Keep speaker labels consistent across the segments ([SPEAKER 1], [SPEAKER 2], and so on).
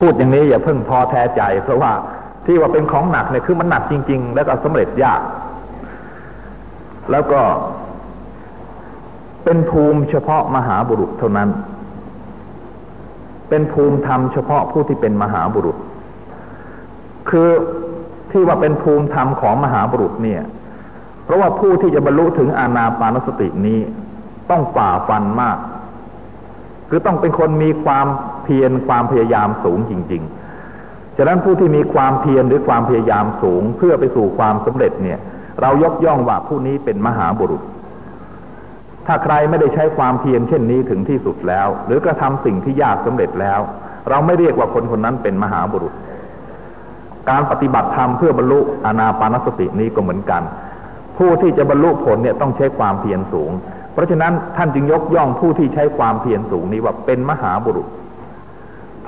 [SPEAKER 1] พูดอย่างนี้อย่าเพิ่งพอแท้ใจ เพราะว่าที่ว่าเป็นของหนักเนี่ยคือมันหนักจริง ๆ แล้วก็สำเร็จยาก แล้วก็ เป็นภูมิเฉพาะมหาบุรุษเท่านั้น เป็นภูมิธรรมเฉพาะผู้ที่เป็นมหาบุรุษ คือที่ว่าเป็นภูมิธรรมของมหาบุรุษเนี่ย เพราะว่าผู้ที่จะบรรลุถึงอานาปานสตินี้ ต้องฝ่าฟันมาก คือต้องเป็นคนมีความ พียรความพยายามสูงจริง ๆ ฉะนั้นผู้ที่มีความเพียรหรือความพยายามสูงเพื่อไปสู่ความสำเร็จเนี่ย เรายกย่องว่าผู้นี้เป็นมหาบุรุษ ถ้าใครไม่ได้ใช้ความเพียรเช่นนี้ถึงที่สุดแล้ว หรือกระทำสิ่งที่ยากสำเร็จแล้ว เราไม่เรียกว่าคนคนนั้นเป็นมหาบุรุษ การปฏิบัติธรรมเพื่อบรรลุอนาปานสตินี้ก็เหมือนกัน ผู้ที่จะบรรลุผลเนี่ยต้องใช้ความเพียรสูง เพราะฉะนั้นท่านจึงยกย่องผู้ที่ใช้ความเพียรสูงนี้ว่าเป็นมหาบุรุษ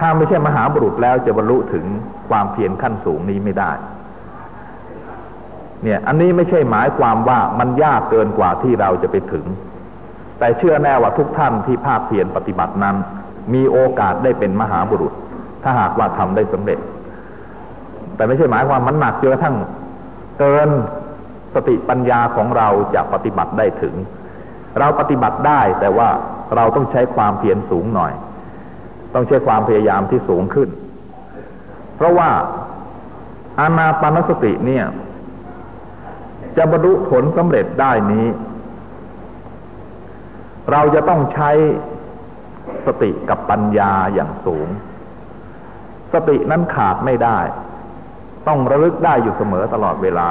[SPEAKER 1] ถ้าไม่ใช่มหาบุรุษแล้วจะบรรลุถึงความเพียรขั้นสูงนี้ไม่ได้ เนี่ย อันนี้ไม่ใช่หมายความว่ามันยากเกินกว่าที่เราจะไปถึง แต่เชื่อแน่ว่าทุกท่านที่ภาคเพียรปฏิบัตินั้น มีโอกาสได้เป็นมหาบุรุษ ถ้าหากว่าทำได้สำเร็จ แต่ไม่ใช่หมายความมันหนักจนกระทั่งเกินสติปัญญาของเราจะปฏิบัติได้ถึง เราปฏิบัติได้แต่ว่าเราต้องใช้ความเพียรสูงหน่อย ต้องใช้ความพยายามที่สูงขึ้น เพราะว่าอานาปานสติเนี่ย จะบรรลุผลสำเร็จได้นี้ เราจะต้องใช้สติกับปัญญาอย่างสูง สตินั้นขาดไม่ได้ ต้องระลึกได้อยู่เสมอตลอดเวลา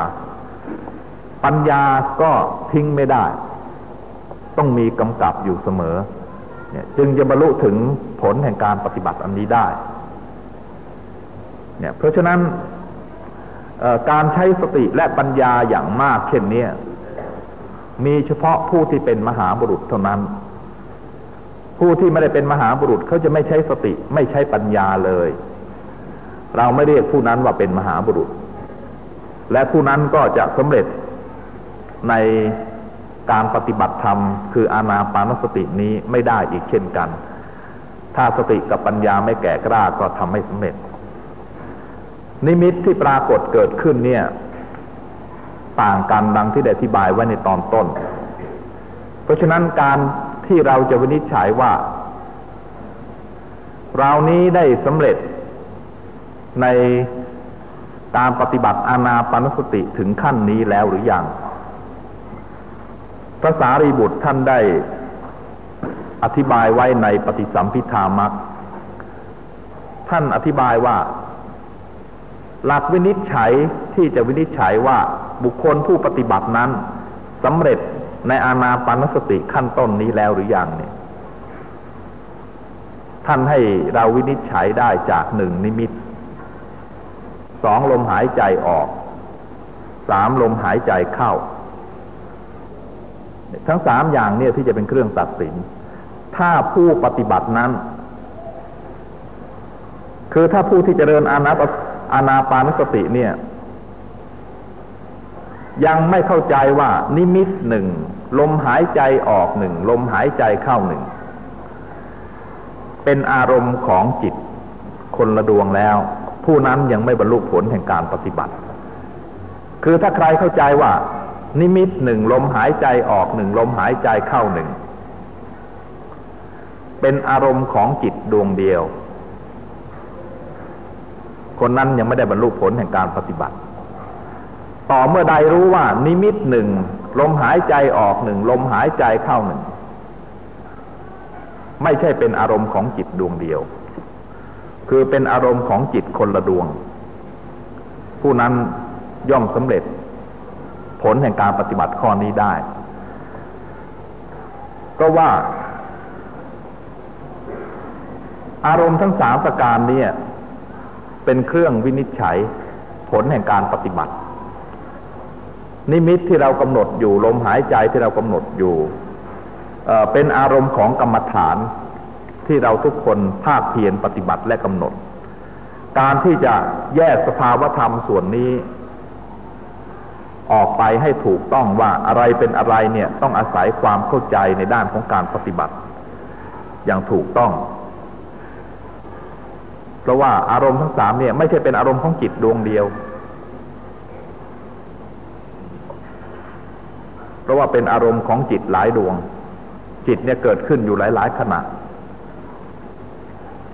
[SPEAKER 1] ปัญญาก็ทิ้งไม่ได้ ต้องมีกำกับอยู่เสมอ เนี่ยจึงจะบรรลุถึงผลแห่งการปฏิบัติอันนี้ได้เนี่ยเพราะฉะนั้นการใช้สติและปัญญาอย่างมากเช่นนี้มีเฉพาะผู้ที่เป็นมหาบุรุษเท่านั้น ผู้ที่ไม่ได้เป็นมหาบุรุษเขาจะไม่ใช้สติไม่ใช้ปัญญาเลย เราไม่เรียกผู้นั้นว่าเป็นมหาบุรุษ และผู้นั้นก็จะสำเร็จใน การปฏิบัติธรรม คืออานาปานสตินี้ไม่ได้อีกเช่นกัน ถ้าสติกับปัญญาไม่แก่กล้าก็ทำไม่สำเร็จ นิมิตที่ปรากฏเกิดขึ้นเนี่ย ต่างกันดังที่ได้อธิบายไว้ในตอนต้น เพราะฉะนั้นการที่เราจะวินิจฉัยว่า เรานี้ได้สำเร็จในการปฏิบัติอานาปานสติถึงขั้นนี้แล้วหรืออยัง พระสารีบุตรท่านได้อธิบายไว้ในปฏิสัมพิธามักท่านอธิบายว่า หลักวินิจฉัยที่จะวินิจฉัยว่าบุคคลผู้ปฏิบัตินั้นสำเร็จในอานาปานสติขั้นต้นนี้แล้วหรือยังเนี่ย ท่านให้เราวินิจฉัยได้จากหนึ่งนิมิตสองลมหายใจออกสามลมหายใจเข้า ทั้งสามอย่างเนี่ยที่จะเป็นเครื่องตัดสิน ถ้าผู้ปฏิบัตินั้น คือถ้าผู้ที่จเจริญอานาปอานาปานสติเนี่ย ยังไม่เข้าใจว่านิมิตหนึ่งลมหายใจออกหนึ่งลมหายใจเข้าหนึ่งเป็นอารมณ์ของจิตคนละดวงแล้ว ผู้นั้นยังไม่บรรลุผลแห่งการปฏิบัติ คือถ้าใครเข้าใจว่า นิมิตหนึ่งลมหายใจออกหนึ่งลมหายใจเข้าหนึ่ง เป็นอารมณ์ของจิตดวงเดียว คนนั้นยังไม่ได้บรรลุผลแห่งการปฏิบัติ ต่อเมื่อใดรู้ว่า นิมิตหนึ่งลมหายใจออกหนึ่งลมหายใจเข้าหนึ่ง ไม่ใช่เป็นอารมณ์ของจิตดวงเดียว คือเป็นอารมณ์ของจิตคนละดวง ผู้นั้นย่อมสำเร็จ ผลแห่งการปฏิบัติข้อนี้ได้ ก็ว่า อารมณ์ทั้งสามประการนี้เป็นเครื่องวินิจฉัยผลแห่งการปฏิบัติ นิมิตที่เรากำหนดอยู่ลมหายใจที่เรากำหนดอยู่เเป็นอารมณ์ของกรรมฐานที่เราทุกคนภาคเพียรปฏิบัติและกำหนด การที่จะแยกสภาวธรรมส่วนนี้ ออกไปให้ถูกต้องว่าอะไรเป็นอะไรเนี่ยต้องอาศัยความเข้าใจในด้านของการปฏิบัติ อย่างถูกต้อง เพราะว่าอารมณ์ทั้งสามเนี่ยไม่ใช่เป็นอารมณ์ของจิตดวงเดียว เพราะว่าเป็นอารมณ์ของจิตหลายดวง จิตเนี่ยเกิดขึ้นอยู่หลาย ๆ ขณะ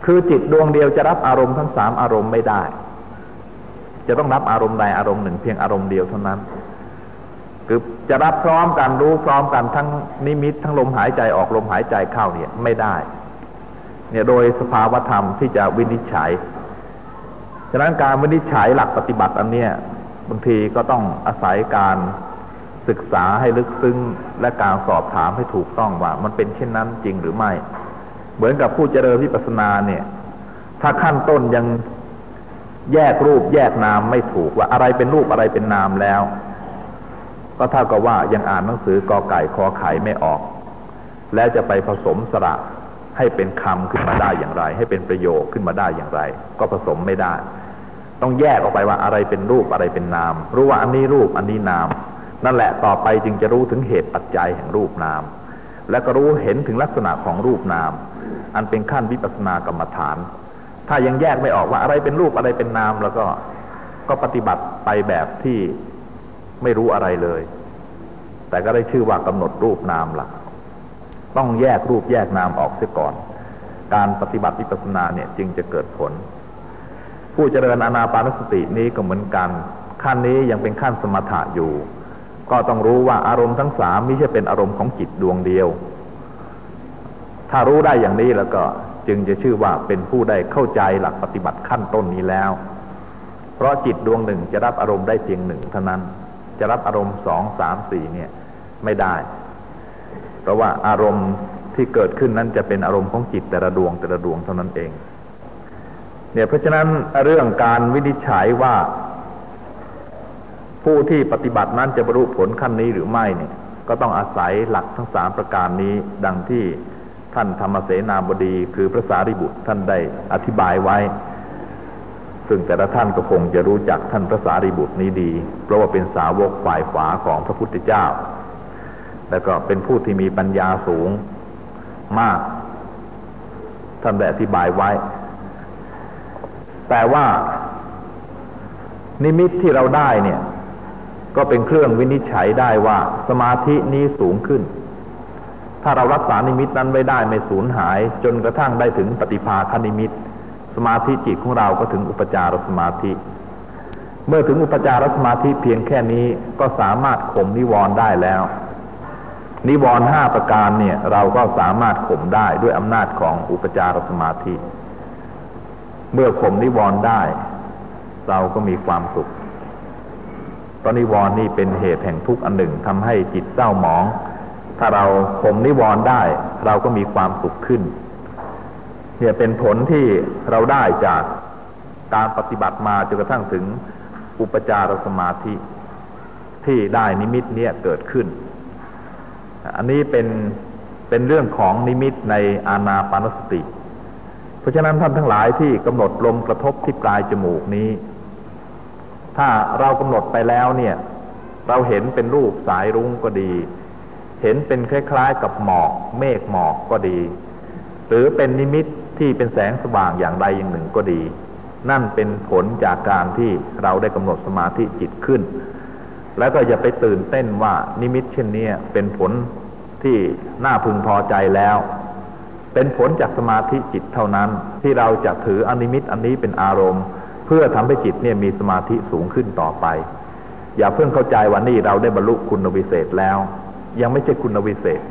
[SPEAKER 1] คือจิตดวงเดียวจะรับอารมณ์ทั้งสามอารมณ์ไม่ได้ จะต้องรับอารมณ์ใดอารมณ์หนึ่งเพียงอารมณ์เดียวเท่านั้น คือจะรับพร้อมกันรู้พร้อมกันทั้งนิมิตทั้งลมหายใจออกลมหายใจเข้าเนี่ยไม่ได้ เนี่ยโดยสภาวธรรมที่จะวินิจฉัย ฉะนั้นการวินิจฉัยหลักปฏิบัติอันเนี้ยบางทีก็ต้องอาศัยการศึกษาให้ลึกซึ้งและการสอบถามให้ถูกต้องว่า มันเป็นเช่นนั้นจริงหรือไม่ เหมือนกับผู้เจริญวิปัสสนาเนี่ย ถ้าขั้นต้นยังแยกรูปแยกนามไม่ถูกว่าอะไรเป็นรูปอะไรเป็นนามแล้ว ก็เท่ากับว่ายังอ่านหนังสือกอไก่คอไข่ไม่ออก แล้วจะไปผสมสระให้เป็นคำขึ้นมาได้อย่างไร ให้เป็นประโยคขึ้นมาได้อย่างไร ก็ผสมไม่ได้ ต้องแยกออกไปว่าอะไรเป็นรูปอะไรเป็นนาม รู้ว่าอันนี้รูปอันนี้นาม นั่นแหละต่อไปจึงจะรู้ถึงเหตุปัจจัยแห่งรูปนาม และก็รู้เห็นถึงลักษณะของรูปนาม อันเป็นขั้นวิปัสสนากรรมฐาน ถ้ายังแยกไม่ออกว่าอะไรเป็นรูปอะไรเป็นนามแล้วก็ก็ปฏิบัติไปแบบที่ ไม่รู้อะไรเลย แต่ก็ได้ชื่อว่ากำหนดรูปนามละ่ะต้องแยกรูปแยกนามออกเสียก่อน การปฏิบัติวิปัสสนาเนี่ยจึงจะเกิดผล ผู้เจริญอนาปานสตินี้ก็เหมือนกัน ขั้นนี้ยังเป็นขั้นสมถะอยู่ ก็ต้องรู้ว่าอารมณ์ทั้งสามไม่ใช่เป็นอารมณ์ของจิตดวงเดียว ถ้ารู้ได้อย่างนี้แล้วก็จึงจะชื่อว่าเป็นผู้ได้เข้าใจหลักปฏิบัติขั้นต้นนี้แล้ว เพราะจิตดวงหนึ่งจะรับอารมณ์ได้เพียงหนึ่งเท่านั้น จะรับอารมณ์สองสามสี่เนี่ยไม่ได้ เพราะว่าอารมณ์ที่เกิดขึ้นนั้นจะเป็นอารมณ์ของจิตแต่ละดวงแต่ละดวงเท่านั้นเอง เนี่ยเพราะฉะนั้นเรื่องการวินิจฉัยว่า ผู้ที่ปฏิบัตินั้นจะบรรลุผลขั้นนี้หรือไม่เนี่ย ก็ต้องอาศัยหลักทั้งสามประการนี้ ดังที่ท่านธรรมเสนาบดี คือพระสารีบุตรท่านได้อธิบายไว้ ซึ่งแต่ละท่านก็คงจะรู้จักท่านพระสารีบุตรนี้ดี เพราะว่าเป็นสาวกฝ่ายขวาของพระพุทธเจ้า แล้วก็เป็นผู้ที่มีปัญญาสูงมาก ท่านได้อธิบายไว้ แต่ว่านิมิตที่เราได้เนี่ย ก็เป็นเครื่องวินิจฉัยได้ว่าสมาธินี้สูงขึ้น ถ้าเรารักษานิมิตนั้นไว้ได้ไม่สูญหาย จนกระทั่งได้ถึงปฏิภาคนิมิต สมาธิจิตของเราก็ถึงอุปจารสมาธิ เมื่อถึงอุปจารสมาธิเพียงแค่นี้ก็สามารถข่มนิวรณ์ได้แล้ว นิวรณ์ห้าประการเนี่ย เราก็สามารถข่มได้ด้วยอำนาจของอุปจารสมาธิ เมื่อข่มนิวรณ์ได้ เราก็มีความสุขตอนนิวรณ์นี่เป็นเหตุแห่งทุกข์อันหนึ่งทำให้จิตเศร้าหมอง ถ้าเราข่มนิวรณ์ได้ เราก็มีความสุขขึ้น เนี่ยเป็นผลที่เราได้จากการปฏิบัติมาจนกระทั่งถึงอุปจารสมาธิที่ได้นิมิตเนี่ยเกิดขึ้น อันนี้เป็นเป็นเรื่องของนิมิตในอาณาปานสติ เพราะฉะนั้นท่านทั้งหลายที่กำหนดลมกระทบที่ปลายจมูกนี้ ถ้าเรากำหนดไปแล้วเนี่ย เราเห็นเป็นรูปสายรุ้งก็ดี เห็นเป็นคล้ายๆกับหมอก เมฆหมอกก็ดี หรือเป็นนิมิต ที่เป็นแสงสว่างอย่างใดอย่างหนึ่งก็ดี นั่นเป็นผลจากการที่เราได้กำหนดสมาธิจิตขึ้น แล้วก็อย่าไปตื่นเต้นว่านิมิตเช่นนี้เป็นผลที่น่าพึงพอใจแล้ว เป็นผลจากสมาธิจิตเท่านั้น ที่เราจะถืออนิมิตอันนี้เป็นอารมณ์ เพื่อทำให้จิตเนี่ยมีสมาธิสูงขึ้นต่อไป อย่าเพิ่งเข้าใจว่านี่เราได้บรรลุคุณวิเศษแล้ว ยังไม่ใช่คุณวิเศษ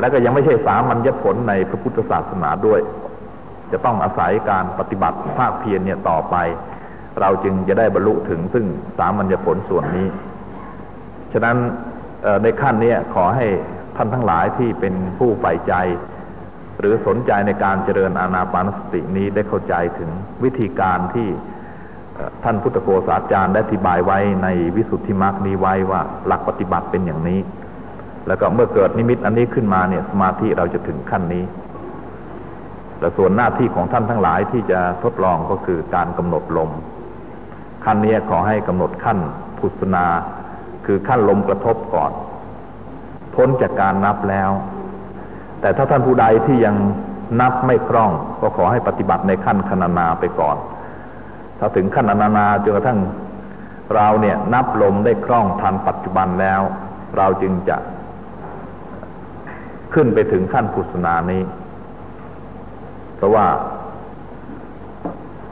[SPEAKER 1] และก็ยังไม่ใช่สามัญญผลในพระพุทธศาสนาด้วย จะต้องอาศัยการปฏิบัติภาคเพียรเนี่ยต่อไป เราจึงจะได้บรรลุถึงซึ่งสามัญญผลส่วนนี้ ฉะนั้นในขั้นนี้ขอให้ท่านทั้งหลายที่เป็นผู้ใฝ่ใจ หรือสนใจในการเจริญอานาปานสตินี้ได้เข้าใจถึงวิธีการที่ท่านพุทธโกศาจารย์ได้อธิบายไว้ในวิสุทธิมรรคนี้ไว้ว่าหลักปฏิบัติเป็นอย่างนี้ แล้วก็เมื่อเกิดนิมิตอันนี้ขึ้นมาเนี่ยสมาธิเราจะถึงขั้นนี้ แต่ส่วนหน้าที่ของท่านทั้งหลายที่จะทดลองก็คือการกำหนดลม ขั้นนี้ขอให้กำหนดขั้นพุทธนา คือขั้นลมกระทบก่อน พ้นจากการนับแล้ว แต่ถ้าท่านผู้ใดที่ยังนับไม่คล่อง ก็ขอให้ปฏิบัติในขั้นคณนาไปก่อน ถ้าถึงขั้นอนานาจนกระทั่งเราเนี่ยนับลมได้คล่องทันปัจจุบันแล้ว เราจึงจะ ขึ้นไปถึงขั้นพุสนานี้ เพราะว่า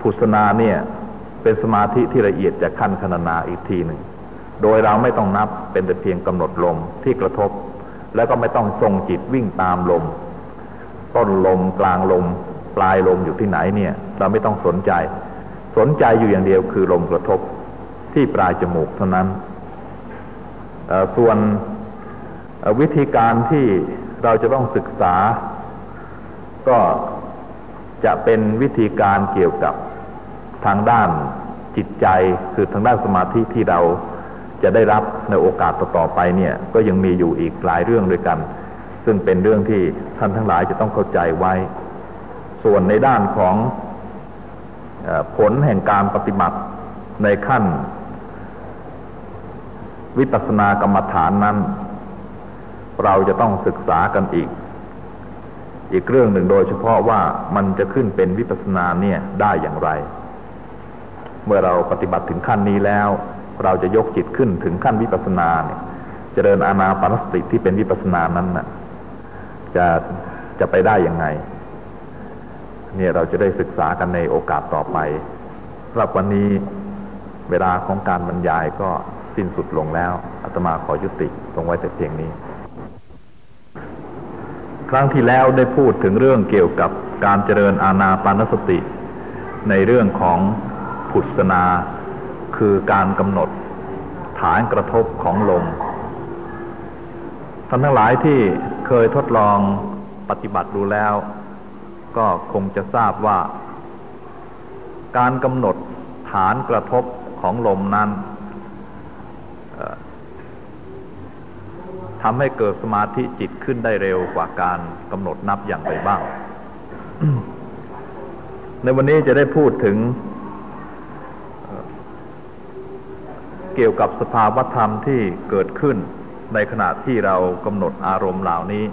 [SPEAKER 1] พุสนาเนี่ยเป็นสมาธิที่ละเอียดจากขั้นคณนาอีกทีหนึ่ง โดยเราไม่ต้องนับเป็นแต่เพียงกำหนดลมที่กระทบ แล้วก็ไม่ต้องทรงจิตวิ่งตามลม ต้นลมกลางลม ปลายลมอยู่ที่ไหนเนี่ย เราไม่ต้องสนใจ สนใจอยู่อย่างเดียวคือลมกระทบที่ปลายจมูกเท่านั้น ส่วนวิธีการที่ เราจะต้องศึกษา ก็จะเป็นวิธีการเกี่ยวกับทางด้านจิตใจคือทางด้านสมาธิที่เราจะได้รับในโอกาสต่อๆไปเนี่ย ก็ยังมีอยู่อีกหลายเรื่องด้วยกัน ซึ่งเป็นเรื่องที่ท่านทั้งหลายจะต้องเข้าใจไว้ ส่วนในด้านของผลแห่งการปฏิบัติในขั้น วิปัสสนากรรมฐานนั้น เราจะต้องศึกษากันอีก อีกเรื่องหนึ่งโดยเฉพาะว่ามันจะขึ้นเป็นวิปัสสนาเนี่ยได้อย่างไร เมื่อเราปฏิบัติถึงขั้นนี้แล้ว เราจะยกจิตขึ้นถึงขั้นวิปัสสนาเนี่ยจเจริญอานาปานสติที่เป็นวิปัสสนานั้นนะ่ะจะจะไปได้อยังไง เนี่ยเราจะได้ศึกษากันในโอกาสต่อไปสำหรับวันนี้เวลาของการบรรยายก็สิ้นสุดลงแล้วอาตมาขอยุติตรงไว้แต่เพียงนี้ ครั้งที่แล้วได้พูดถึงเรื่องเกี่ยวกับการเจริญอาณาปานสติ ในเรื่องของผุสนา คือการกำหนดฐานกระทบของลมท่านทั้งหลายที่เคยทดลองปฏิบัติดูแล้ว ก็คงจะทราบว่า การกำหนดฐานกระทบของลมนั้น ทำให้เกิดสมาธิจิตขึ้นได้เร็วกว่าการกำหนดนับอย่างไรบ้าง ในวันนี้จะได้พูดถึง เกี่ยวกับสภาวธรรมที่เกิดขึ้นในขณะที่เรากำหนดอารมณ์เหล่านี้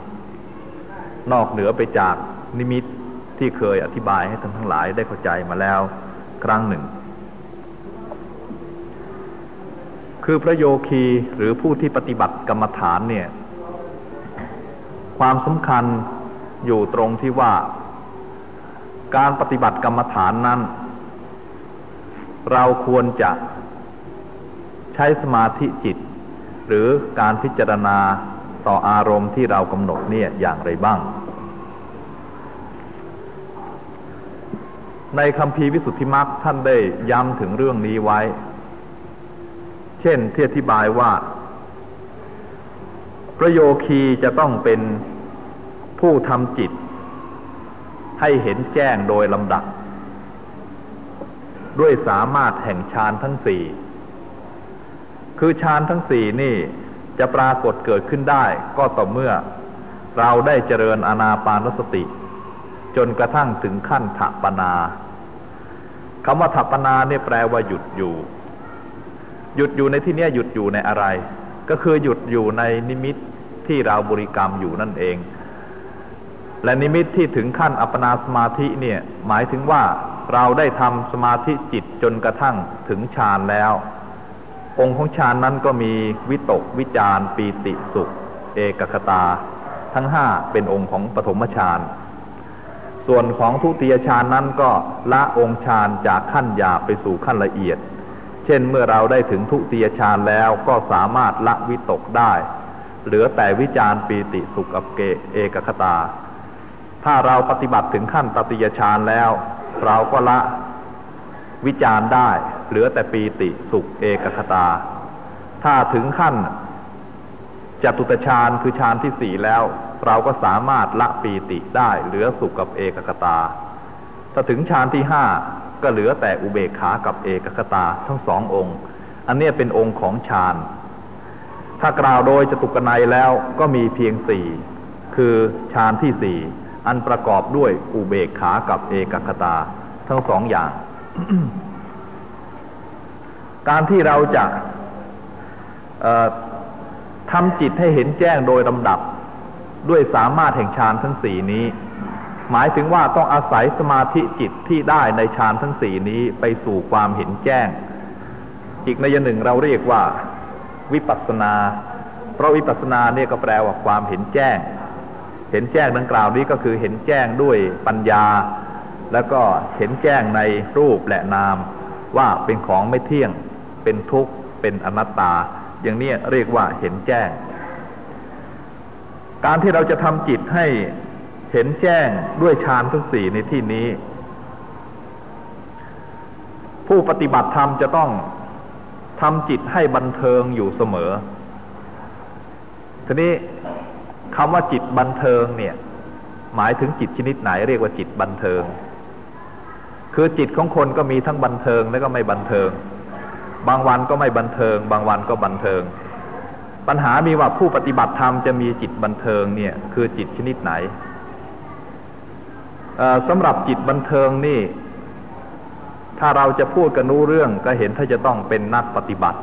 [SPEAKER 1] นอกเหนือไปจากนิมิตที่เคยอธิบายให้ท่านทั้งหลายได้เข้าใจมาแล้ว ครั้งหนึ่ง คือพระโยคีหรือผู้ที่ปฏิบัติกรรมฐานเนี่ย ความสำคัญอยู่ตรงที่ว่า การปฏิบัติกรรมฐานนั้น เราควรจะใช้สมาธิจิต หรือการพิจารณาต่ออารมณ์ที่เรากำหนดเนี่ยอย่างไรบ้าง ในคำพีวิสุทธิมรรคท่านได้ย้ำถึงเรื่องนี้ไว้ ช่นที่อธิบายว่า ประโยคีจะต้องเป็นผู้ทำจิต ให้เห็นแจ้งโดยลำดับด้วยสามารถแห่งฌานทั้งสี่ คือฌานทั้งสี่นี่จะปรากฏเกิดขึ้นได้ก็ต่อเมื่อ เราได้เจริญอนาปานสติ จนกระทั่งถึงขั้นถัปนาคำว่าถัปนาเนี่ยแปลว่าหยุดอยู่ หยุดอยู่ในที่นี้หยุดอยู่ในอะไร ก็คือหยุดอยู่ในนิมิตที่เราบริกรรมอยู่นั่นเอง และนิมิตที่ถึงขั้นอัปปนาสมาธิเนี่ยหมายถึงว่าเราได้ทำสมาธิจิตจนกระทั่งถึงฌานแล้ว องค์ของฌานนั้นก็มีวิตกวิจารปีติสุข เอกคตา ทั้งห้าเป็นองค์ของปฐมฌานส่วนของทุติยฌานนั้นก็ละองค์ฌานจากขั้นหยาบไปสู่ขั้นละเอียด เช่นเมื่อเราได้ถึงทุติยฌานแล้วก็สามารถละวิตกได้ เหลือแต่วิจารปีติสุขกเกเอกคตา ถ้าเราปฏิบัติถึงขั้นตติยฌานแล้ว เราก็ละวิจารได้ เหลือแต่ปีติสุขเอกคตา ถ้าถึงขั้นจตุตฌานคือฌานที่สี่แล้ว เราก็สามารถละปีติได้ เหลือสุขกับเอกคตา ถ้าถึงฌานที่ห้า ก็เหลือแต่อุเบกขากับเอกคตาทั้งสององค์ อันนี้เป็นองค์ของฌาน ถ้ากล่าวโดยจตุกนัยแล้วก็มีเพียงสี่คือฌานที่สี่อันประกอบด้วยอุเบกขากับเอกคตาทั้งสองอย่าง การที่เราจะทำจิตให้เห็นแจ้งโดยลำดับ ด้วยสามารถแห่งฌานทั้งสี่นี้ หมายถึงว่าต้องอาศัยสมาธิจิตที่ได้ในฌานทั้งสี่นี้ไปสู่ความเห็นแจ้ง อีกในยหนึ่งเราเรียกว่า วิปัสสนา เพราะวิปัสสนาเนี่ยก็แปลว่าความเห็นแจ้ง เห็นแจ้งดังกล่าวนี้ก็คือเห็นแจ้งด้วยปัญญา แล้วก็เห็นแจ้งในรูปและนาม ว่าเป็นของไม่เที่ยง เป็นทุกข์ เป็นอนัตตา อย่างนี้เรียกว่าเห็นแจ้ง การที่เราจะทำจิตให้ เห็นแจ้งด้วยฌานทั้งสี่ในที่นี้ ผู้ปฏิบัติธรรมจะต้องทำจิตให้บันเทิงอยู่เสมอ ทีนี้คำว่าจิตบันเทิงเนี่ย หมายถึงจิตชนิดไหนเรียกว่าจิตบันเทิง คือจิตของคนก็มีทั้งบันเทิงและก็ไม่บันเทิง บางวันก็ไม่บันเทิง บางวันก็บันเทิง ปัญหามีว่าผู้ปฏิบัติธรรมจะมีจิตบันเทิงเนี่ย คือจิตชนิดไหน สำหรับจิตบันเทิงนี่ ถ้าเราจะพูดกันรู้เรื่องก็เห็นถ้าจะต้องเป็นนักปฏิบัติ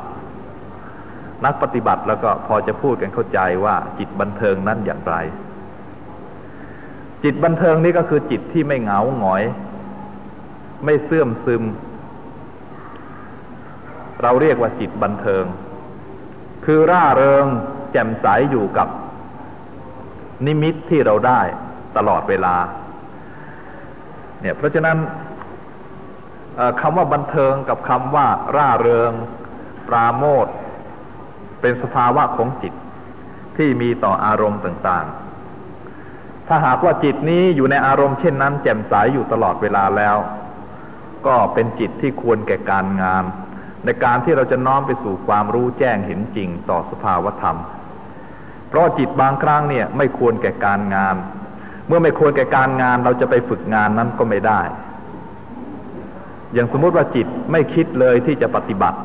[SPEAKER 1] นักปฏิบัติแล้วก็พอจะพูดกันเข้าใจว่าจิตบันเทิงนั้นอย่างไร จิตบันเทิงนี่ก็คือจิตที่ไม่เหงาหงอย ไม่เสื่อมซึม เราเรียกว่าจิตบันเทิง คือร่าเริงแจ่มใสอยู่กับนิมิตที่เราได้ตลอดเวลา เนี่ยเพราะฉะนั้นคำว่าบันเทิงกับคำว่าร่าเริง ปราโมทเป็นสภาวะของจิตที่มีต่ออารมณ์ต่างๆ ถ้าหากว่าจิตนี้อยู่ในอารมณ์เช่นนั้น แจ่มใสยอยู่ตลอดเวลาแล้ว ก็เป็นจิตที่ควรแก่การงาน ในการที่เราจะน้อมไปสู่ความรู้แจ้งเห็นจริงต่อสภาวธรรม เพราะจิตบางครั้งเนี่ยไม่ควรแก่การงาน เมื่อไม่ควรแก่การงานเราจะไปฝึกงานนั้นก็ไม่ได้ อย่างสมมติว่าจิตไม่คิดเลยที่จะปฏิบัติ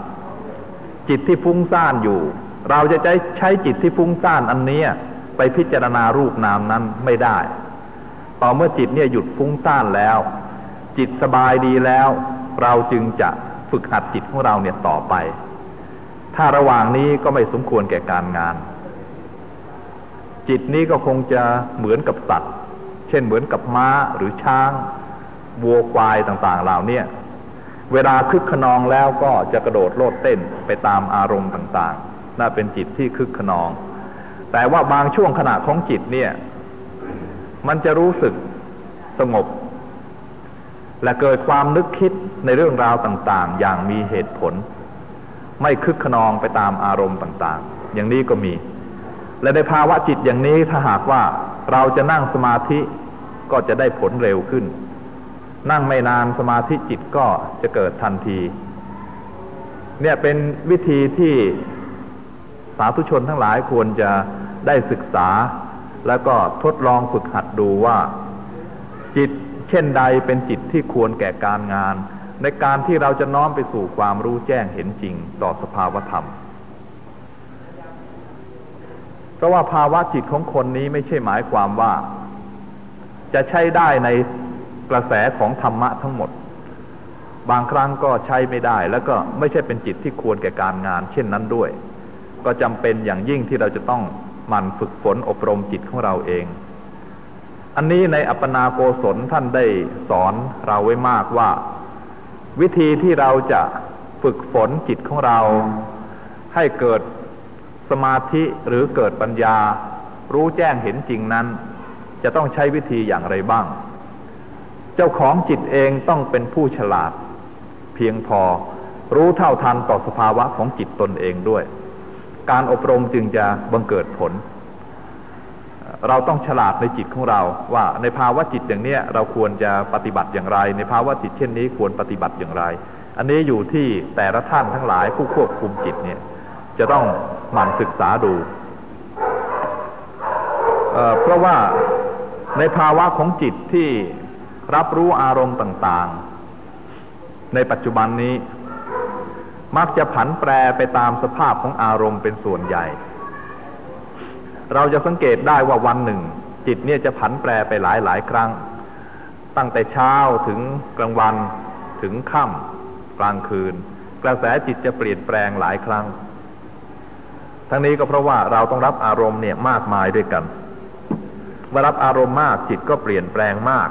[SPEAKER 1] จิตที่ฟุ้งซ่านอยู่ เราจะใช้ใช้จิตที่ฟุ้งซ่านอันนี้ไปพิจารณารูปนามนั้นไม่ได้ ต่อเมื่อจิตเนี่ยหยุดฟุ้งซ่านแล้ว จิตสบายดีแล้ว เราจึงจะฝึกหัดจิตของเราเนี่ยต่อไป ถ้าระหว่างนี้ก็ไม่สมควรแก่การงาน จิตนี้ก็คงจะเหมือนกับสัตว์ เช่นเหมือนกับม้าหรือช้างวัวควายต่างๆเหล่านี้เวลาคึกขนองแล้วก็จะกระโดดโลดเต้นไปตามอารมณ์ต่างๆน่าเป็นจิตที่คึกขนอง แต่ว่าบางช่วงขณะของจิตเนี่ย มันจะรู้สึกสงบ และเกิดความนึกคิดในเรื่องราวต่างๆ อย่างมีเหตุผล ไม่คึกขนองไปตามอารมณ์ต่างๆ อย่างนี้ก็มี และในภาวะจิตอย่างนี้ถ้าหากว่าเราจะนั่งสมาธิก็จะได้ผลเร็วขึ้น นั่งไม่นานสมาธิจิตก็จะเกิดทันที เนี่ยเป็นวิธีที่สาธุชนทั้งหลายควรจะได้ศึกษา แล้วก็ทดลองฝึกหัดดูว่า จิตเช่นใดเป็นจิตที่ควรแก่การงาน ในการที่เราจะน้อมไปสู่ความรู้แจ้งเห็นจริงต่อสภาวธรรม เพราะว่าภาวะจิตของคนนี้ไม่ใช่หมายความว่า จะใช้ได้ในกระแสของธรรมะทั้งหมด บางครั้งก็ใช้ไม่ได้ แล้วก็ไม่ใช่เป็นจิตที่ควรแก่การงาน เช่นนั้นด้วย ก็จำเป็นอย่างยิ่งที่เราจะต้องมันฝึกฝนอบรมจิตของเราเอง อันนี้ในอัปปนาโกศลท่านได้สอนเราไว้มากว่า วิธีที่เราจะฝึกฝนจิตของเรา ให้เกิด สมาธิหรือเกิดปัญญา รู้แจ้งเห็นจริงนั้น จะต้องใช้วิธีอย่างไรบ้าง เจ้าของจิตเองต้องเป็นผู้ฉลาด เพียงพอรู้เท่าทันต่อสภาวะของจิตตนเองด้วย การอบรมจึงจะบังเกิดผล เราต้องฉลาดในจิตของเรา ว่าในภาวะจิตอย่างนี้เราควรจะปฏิบัติอย่างไร ในภาวะจิตเช่นนี้ควรปฏิบัติอย่างไร อันนี้อยู่ที่แต่ละท่านทั้งหลายผู้ควบคุมจิตเนี่ย จะต้องหมั่นศึกษาดูเเพราะว่าในภาวะของจิตที่รับรู้อารมณ์ต่าง ๆ ในปัจจุบันนี้ มักจะผันแปรไปตามสภาพของอารมณ์เป็นส่วนใหญ่ เราจะสังเกตได้ว่าวันหนึ่ง จิตเนี่ยจะผันแปรไปหลายหลายครั้ง ตั้งแต่เช้าถึงกลางวันถึงค่ำกลางคืน กระแสจิตจะเปลี่ยนแปลงหลายครั้ง ทั้งนี้ก็เพราะว่าเราต้องรับอารมณ์เนี่ยมากมายด้วยกันเมื่อรับอารมณ์มากจิตก็เปลี่ยนแปลงมาก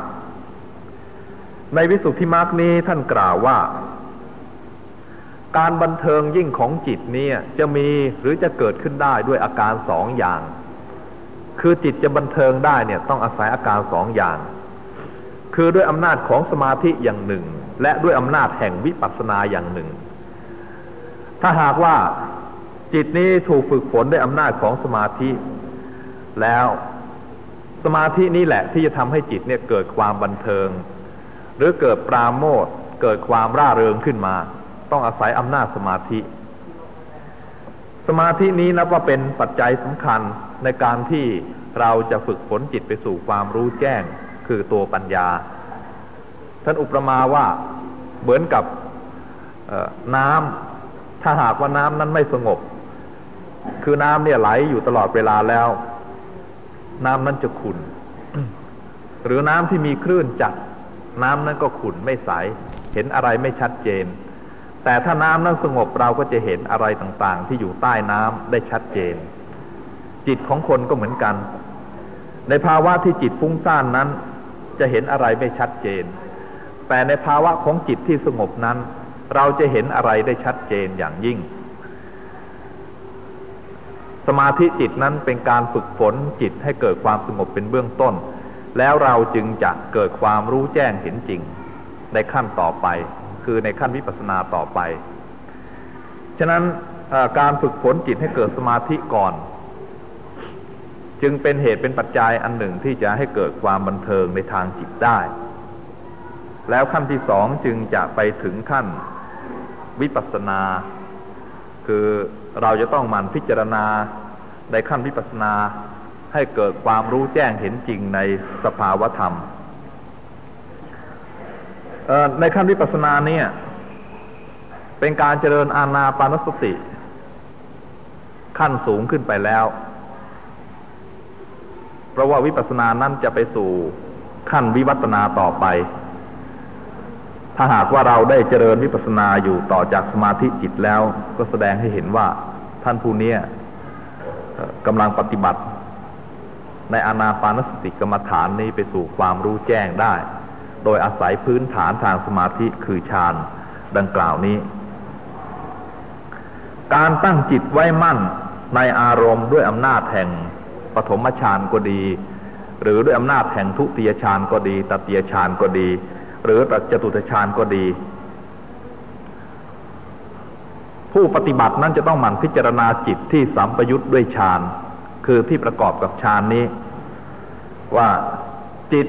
[SPEAKER 1] ในวิสุทธิมรรคนี้ท่านกล่าวว่า การบันเทิงยิ่งของจิตเนี้จะมีหรือจะเกิดขึ้นได้ด้วยอาการสองอย่าง คือจิตจะบันเทิงได้เนี่ยต้องอาศัยอาการสองอย่าง คือด้วยอำนาจของสมาธิอย่างหนึ่ง และด้วยอำนาจแห่งวิปัสสนาอย่างหนึ่ง ถ้าหากว่า จิตนี้ถูกฝึกฝนด้วยอำนาจของสมาธิแล้วสมาธินี้แหละที่จะทำให้จิตเนี่ยเกิดความบันเทิง หรือเกิดปราโมทเกิดความร่าเริงขึ้นมา ต้องอาศัยอำนาจสมาธิ สมาธินี้นับว่าเป็นปัจจัยสำคัญในการที่เราจะฝึกฝนจิตไปสู่ความรู้แจ้งคือตัวปัญญา ท่านอุปมาว่าเหมือนกับน้ำถ้าหากว่าน้ำนั้นไม่สงบ คือน้ำเนี่ยไหลอยู่ตลอดเวลาแล้ว น้ำนั้นจะขุ่นหรือน้ำที่มีคลื่นจัด น้ำนั้นก็ขุ่นไม่ใส เห็นอะไรไม่ชัดเจน แต่ถ้าน้ำนั้นสงบเราก็จะเห็นอะไรต่างๆ ที่อยู่ใต้น้ำได้ชัดเจน จิตของคนก็เหมือนกัน ในภาวะที่จิตฟุ้งซ่านนั้น จะเห็นอะไรไม่ชัดเจน แต่ในภาวะของจิตที่สงบนั้น เราจะเห็นอะไรได้ชัดเจนอย่างยิ่ง สมาธิจิตนั้นเป็นการฝึกฝนจิตให้เกิดความสงบเป็นเบื้องต้น แล้วเราจึงจะเกิดความรู้แจ้งเห็นจริง ในขั้นต่อไป คือในขั้นวิปัสสนาต่อไป ฉะนั้นการฝึกฝนจิตให้เกิดสมาธิก่อน จึงเป็นเหตุเป็นปัจจัยอันหนึ่งที่จะให้เกิดความบันเทิงในทางจิตได้ แล้วขั้นที่สองจึงจะไปถึงขั้นวิปัสสนา คือเราจะต้องมันพิจารณาในขั้นวิปัสสนาให้เกิดความรู้แจ้งเห็นจริงในสภาวธรรม ในขั้นวิปัสสนาเนี่ย เป็นการเจริญอาณาปานสติ ขั้นสูงขึ้นไปแล้ว เพราะว่าวิปัสสนานั้นจะไปสู่ขั้นวิวัตนาต่อไป ถ้าหากว่าเราได้เจริญวิปัสสนาอยู่ต่อจากสมาธิจิตแล้ว ก็แสดงให้เห็นว่าท่านผู้นี้กำลังปฏิบัติ ในอานาปานสติกรรมฐานนี้ไปสู่ความรู้แจ้งได้ โดยอาศัยพื้นฐานทางสมาธิคือฌานดังกล่าวนี้ การตั้งจิตไว้มั่นในอารมณ์ด้วยอำนาจแห่งปฐมฌานก็ดี หรือด้วยอำนาจแห่งทุติยฌานก็ดีตติยฌานก็ดี หรือจตุตฌานก็ดี ผู้ปฏิบัตินั้นจะต้องหมั่นพิจารณาจิตที่สัมปยุทธ์ด้วยฌานคือที่ประกอบกับฌานนี้ ว่าจิต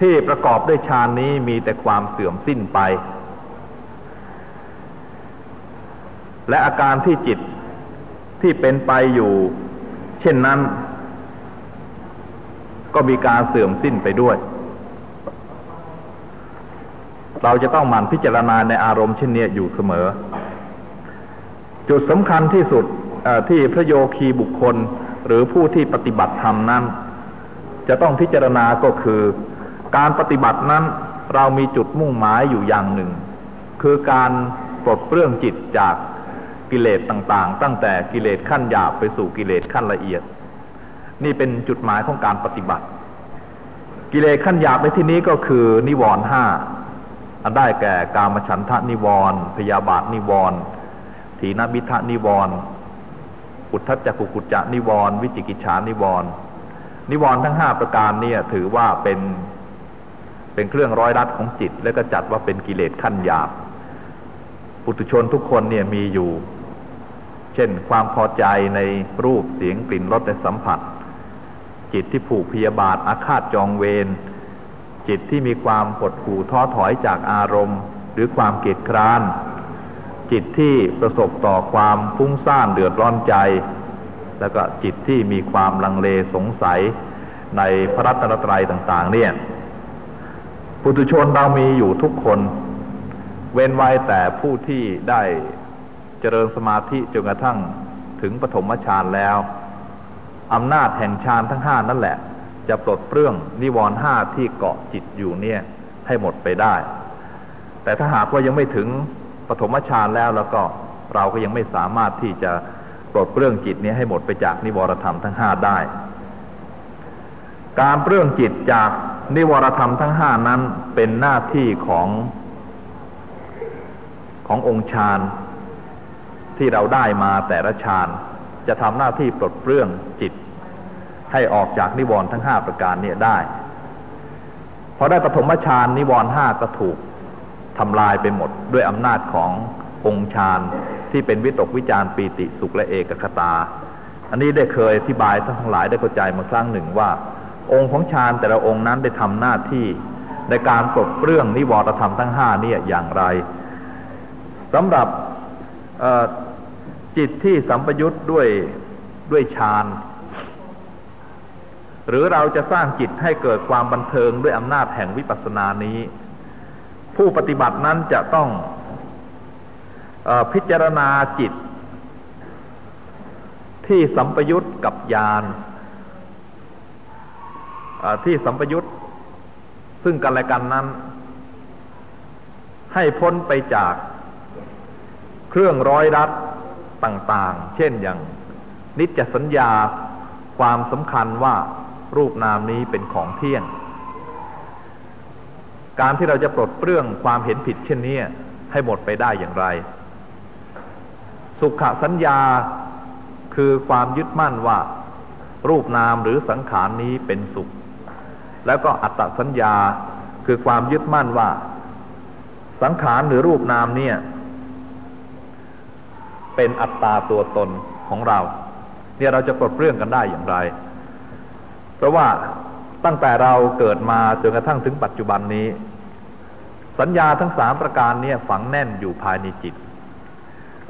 [SPEAKER 1] ที่ประกอบด้วยฌานนี้มีแต่ความเสื่อมสิ้นไป และอาการที่จิตที่เป็นไปอยู่ เช่นนั้น ก็มีการเสื่อมสิ้นไปด้วย เราจะต้องหมั่นพิจารณาในอารมณ์เช่นนี้อยู่เสมอ จุดสำคัญที่สุดที่พระโยคีบุคคลหรือผู้ที่ปฏิบัติธรรมนั้น จะต้องพิจารณาก็คือ การปฏิบัตินั้นเรามีจุดมุ่งหมายอยู่อย่างหนึ่ง คือการปลดเปลื้องจิตจากกิเลสต่างๆ ตั้งแต่กิเลสขั้นหยาบไปสู่กิเลสขั้นละเอียด นี่เป็นจุดหมายของการปฏิบัติ กิเลสขั้นหยาบในที่นี้ก็คือนิวรณ์ห้า อันได้แก่กามฉันทะนิวรณ์พยาบาทนิวรณ์ถีนมิทะนิวรณ์อุทธัจจกุกุจจะนิวรณ์วิจิกิจฉานิวรณ์นิวรณ์ทั้งห้าประการเนี่ยถือว่าเป็นเป็นเครื่องร้อยรัดของจิต และก็จัดว่าเป็นกิเลสขั้นหยาบปุถุชนทุกคนเนี่ยมีอยู่ เช่นความพอใจในรูปเสียงกลิ่นรสและสัมผัส จิตที่ผูกพยาบาทอาฆาตจองเวร จิตที่มีความหดหู่ท้อถอยจากอารมณ์ หรือความเกียดคร้าน จิตที่ประสบต่อความฟุ้งซ่านเดือดร้อนใจ แล้วก็จิตที่มีความลังเลสงสัยในพระรัตนตรัยต่างๆ เนี่ยปุถุชนเรามีอยู่ทุกคน เว้นไว้แต่ผู้ที่ได้เจริญสมาธิจนกระทั่งถึงปฐมฌานแล้วอำนาจแห่งฌานทั้งห้านั่นแหละ จะปลดเปลื้องนิวรณ์ห้าที่เกาะจิตอยู่เนี่ยให้หมดไปได้ แต่ถ้าหากว่ายังไม่ถึงปฐมฌานแล้วแล้วก็เราก็ยังไม่สามารถที่จะปลดเปลื้องจิตนี้ให้หมดไปจากนิวรธรรมทั้งห้าได้ การเปลื้องจิตจากนิวรธรรมทั้งห้านั้นเป็นหน้าที่ของขององค์ฌานที่เราได้มาแต่ละฌานจะทำหน้าที่ปลดเปลื้องจิต ให้ออกจากนิวรณ์ทั้งห้าประการนี้ได้ พอได้ปฐมฌานนิวรณ์ห้าก็ถูกทำลายไปหมดด้วยอำนาจขององค์ฌานที่เป็นวิตกวิจารปีติสุขและเอกคตา อันนี้ได้เคยอธิบายทั้งหลายได้เข้าใจมาครั้งหนึ่งว่า องค์ของฌานแต่ละองค์นั้นได้ทำหน้าที่ในการปลดเปลื้องนิวรธรรมทั้งห้านี่อย่างไรสำหรับจิตที่สัมปยุทธ์ด้วยด้วยฌาน หรือเราจะสร้างจิตให้เกิดความบันเทิงด้วยอำนาจแห่งวิปัสสนานี้ ผู้ปฏิบัตินั้นจะต้องอพิจารณาจิต ที่สัมปยุตกับญาณที่สัมปยุตซึ่งกันและกันนั้น ให้พ้นไปจากเครื่องร้อยรัดต่าง ๆ เช่นอย่างนิจสัญญาความสำคัญว่า รูปนามนี้เป็นของเที่ยง การที่เราจะปลดเปลื้องความเห็นผิดเช่นนี้ให้หมดไปได้อย่างไร สุขสัญญาคือความยึดมั่นว่า รูปนามหรือสังขารนี้เป็นสุข แล้วก็อัตตสัญญาคือความยึดมั่นว่า สังขารหรือรูปนามเนี่ย เป็นอัตตาตัวตนของเรา เนี่ยเราจะปลดเปลื้องกันได้อย่างไร เพราะว่าตั้งแต่เราเกิดมาจนกระทั่งถึงปัจจุบันนี้ สัญญาทั้งสามประการนี้ฝังแน่นอยู่ภายในจิต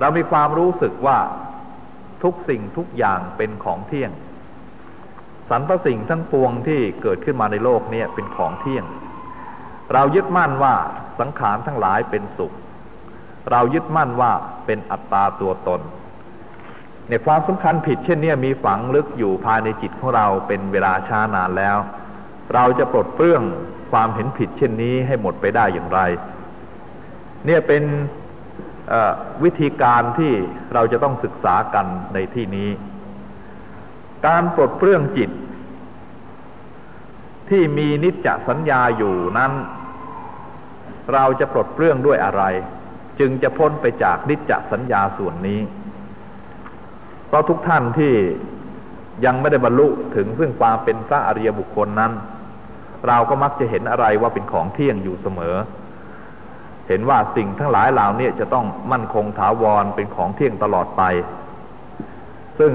[SPEAKER 1] เรามีความรู้สึกว่าทุกสิ่งทุกอย่างเป็นของเที่ยง สรรพสิ่งทั้งปวงที่เกิดขึ้นมาในโลกนี้เป็นของเที่ยง เรายึดมั่นว่าสังขารทั้งหลายเป็นสุข เรายึดมั่นว่าเป็นอัตตาตัวตน ในความสำคัญผิดเช่นนี้มีฝังลึกอยู่ภายในจิตของเราเป็นเวลาช้านานแล้ว เราจะปลดเปลื้องความเห็นผิดเช่นนี้ให้หมดไปได้อย่างไร เนี่ยเป็นวิธีการที่เราจะต้องศึกษากันในที่นี้ การปลดเปลื้องจิต ที่มีนิจจสัญญาอยู่นั้น เราจะปลดเปลื้องด้วยอะไร จึงจะพ้นไปจากนิจจสัญญาส่วนนี้ เพราะทุกท่านที่ยังไม่ได้บรรลุถึงซึ่งความเป็นพระอริยบุคคลนั้น เราก็มักจะเห็นอะไรว่าเป็นของเที่ยงอยู่เสมอ เห็นว่าสิ่งทั้งหลายเหล่านี้จะต้องมั่นคงถาวรเป็นของเที่ยงตลอดไป ซึ่ง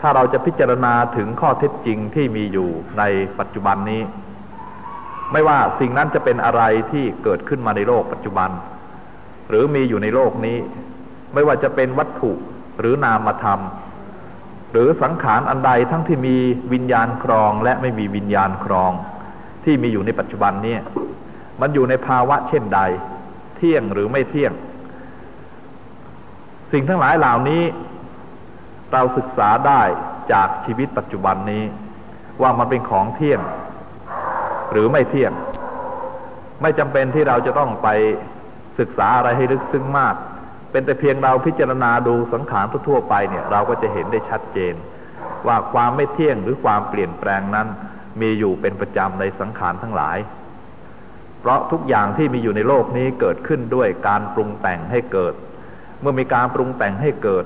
[SPEAKER 1] ถ้าเราจะพิจารณาถึงข้อเท็จจริงที่มีอยู่ในปัจจุบันนี้ ไม่ว่าสิ่งนั้นจะเป็นอะไรที่เกิดขึ้นมาในโลกปัจจุบัน หรือมีอยู่ในโลกนี้ ไม่ว่าจะเป็นวัตถุ หรือนามธรรม หรือสังขารอันใดทั้งที่มีวิญญาณครองและไม่มีวิญญาณครอง ที่มีอยู่ในปัจจุบันนี้มันอยู่ในภาวะเช่นใด เที่ยงหรือไม่เที่ยง สิ่งทั้งหลายเหล่านี้เราศึกษาได้จากชีวิตปัจจุบันนี้ ว่ามันเป็นของเที่ยง หรือไม่เที่ยง ไม่จำเป็นที่เราจะต้องไปศึกษาอะไรให้ลึกซึ้งมาก เป็นแต่เพียงเราพิจารณาดูสังขารทั่วไปเนี่ยเราก็จะเห็นได้ชัดเจน ว่าความไม่เที่ยงหรือความเปลี่ยนแปลงนั้น มีอยู่เป็นประจำในสังขารทั้งหลาย เพราะทุกอย่างที่มีอยู่ในโลกนี้เกิดขึ้นด้วยการปรุงแต่งให้เกิด เมื่อมีการปรุงแต่งให้เกิด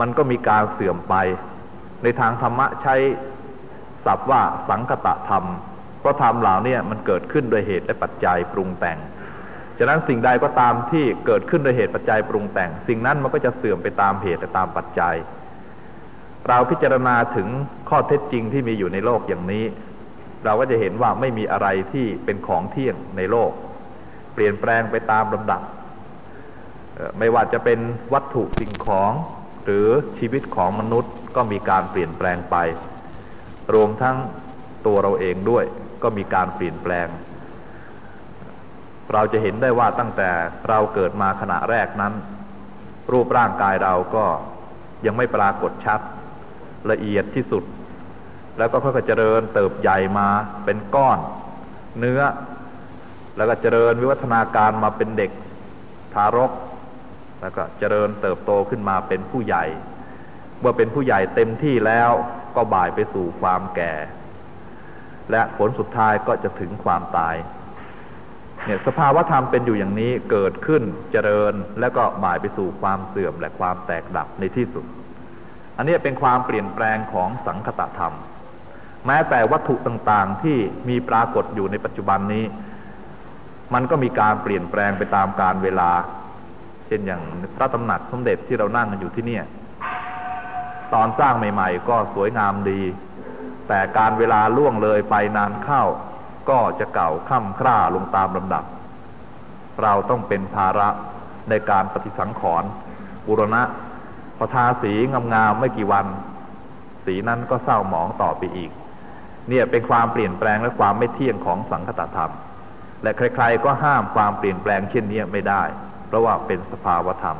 [SPEAKER 1] มันก็มีการเสื่อมไป ในทางธรรมะใช้ศัพท์ว่าสังคตะธรรมเพราะธรรมเหล่านี้มันเกิดขึ้นโดยเหตุและปัจจัยปรุงแต่ง ฉะนั้นสิ่งใดก็ตามที่เกิดขึ้นโดยเหตุปัจจัยปรุงแต่ง สิ่งนั้นมันก็จะเสื่อมไปตามเหตุและตามปัจจัย เราพิจารณาถึงข้อเท็จจริงที่มีอยู่ในโลกอย่างนี้ เราก็จะเห็นว่าไม่มีอะไรที่เป็นของเที่ยงในโลก เปลี่ยนแปลงไปตามลำดับไม่ว่าจะเป็นวัตถุสิ่งของหรือชีวิตของมนุษย์ก็มีการเปลี่ยนแปลงไป รวมทั้งตัวเราเองด้วยก็มีการเปลี่ยนแปลง เราจะเห็นได้ว่าตั้งแต่เราเกิดมาขณะแรกนั้น รูปร่างกายเราก็ยังไม่ปรากฏชัด ละเอียดที่สุด แล้วก็ค่อยๆเจริญเติบใหญ่มาเป็นก้อน เนื้อ แล้วก็เจริญวิวัฒนาการมาเป็นเด็กทารก แล้วก็เจริญเติบโตขึ้นมาเป็นผู้ใหญ่ เมื่อเป็นผู้ใหญ่เต็มที่แล้วก็บ่ายไปสู่ความแก่ และผลสุดท้ายก็จะถึงความตาย เนี่ยสภาวะธรรมเป็นอยู่อย่างนี้เกิดขึ้นเจริญแล้วก็หมายไปสู่ความเสื่อมและความแตกดับในที่สุด อันนี้เป็นความเปลี่ยนแปลงของสังคตธรรม แม้แต่วัตถุต่างๆที่มีปรากฏอยู่ในปัจจุบันนี้ มันก็มีการเปลี่ยนแปลงไปตามการเวลา เช่นอย่างพระตำหนักสมเด็จที่เรานั่งกันอยู่ที่เนี่ยตอนสร้างใหม่ ๆ ก็สวยงามดี แต่การเวลาล่วงเลยไปนานเข้า ก็จะเก่าค่ำคร่าลงตามลำดับ เราต้องเป็นภาระในการปฏิสังขรณ์บุรณะพอทาสีงามๆไม่กี่วัน สีนั้นก็เศร้าหมองต่อไปอีก เนี่ยเป็นความเปลี่ยนแปลงและความไม่เที่ยงของสังคตธรรม และใครๆก็ห้ามความเปลี่ยนแปลงเช่นนี้ไม่ได้ เพราะว่าเป็นสภาวธรรม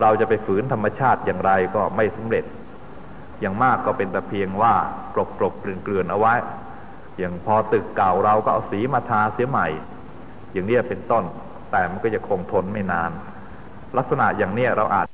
[SPEAKER 1] เราจะไปฝืนธรรมชาติอย่างไรก็ไม่สำเร็จ อย่างมากก็เป็นแต่เพียงว่ากลบกลบเกลื่อนเกลื่อนเอาไว้ อย่างพอตึกเก่าเราก็เอาสีมาทาเสียใหม่ อย่างนี้เป็นต้น แต่มันก็จะคงทนไม่นาน ลักษณะอย่างนี้เราอาจ